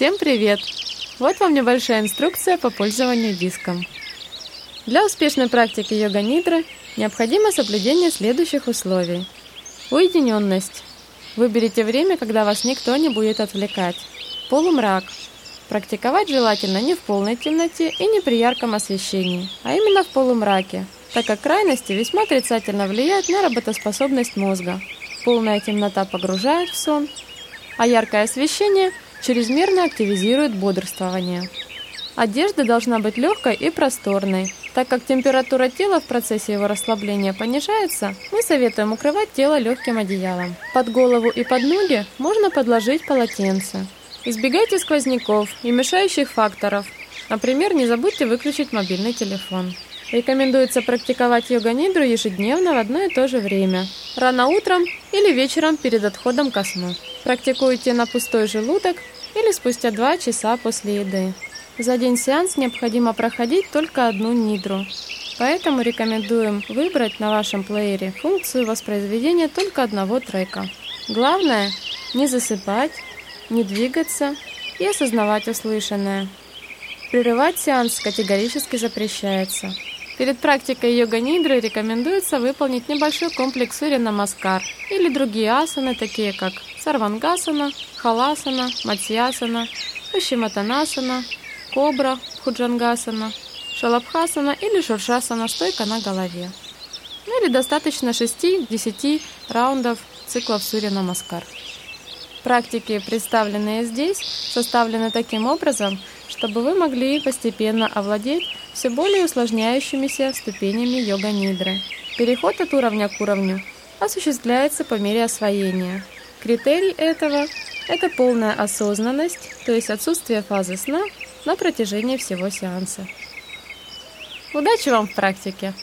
Всем привет! Вот вам небольшая инструкция по пользованию диском. Для успешной практики йога-нидры необходимо соблюдение следующих условий. Уединенность. Выберите время, когда вас никто не будет отвлекать. Полумрак. Практиковать желательно не в полной темноте и не при ярком освещении, а именно в полумраке, так как крайности весьма отрицательно влияют на работоспособность мозга. Полная темнота погружает в сон, а яркое освещение чрезмерно активизирует бодрствование. Одежда должна быть легкой и просторной. Так как температура тела в процессе его расслабления понижается, мы советуем укрывать тело легким одеялом. Под голову и под ноги можно подложить полотенце. Избегайте сквозняков и мешающих факторов. Например, не забудьте выключить мобильный телефон. Рекомендуется практиковать йога-нидру ежедневно в одно и то же время. Рано утром или вечером перед отходом ко сну. Практикуйте на пустой желудок или спустя 2 часа после еды. За день сеанс необходимо проходить только одну нидру. Поэтому рекомендуем выбрать на вашем плеере функцию воспроизведения только одного трека. Главное – не засыпать, не двигаться и осознавать услышанное. Прерывать сеанс категорически запрещается. Перед практикой йога-нидры рекомендуется выполнить небольшой комплекс сурья намаскар или другие асаны, такие как сарвангасана, халасана, матьясана, ушиматанасана, кобра, худжангасана, шалабхасана или шуршасана, стойка на голове. Ну или достаточно 6-10 раундов циклов сурья намаскар. Практики, представленные здесь, составлены таким образом, чтобы вы могли постепенно овладеть все более усложняющимися ступенями йога-нидры. Переход от уровня к уровню осуществляется по мере освоения. Критерий этого – это полная осознанность, то есть отсутствие фазы сна на протяжении всего сеанса. Удачи вам в практике!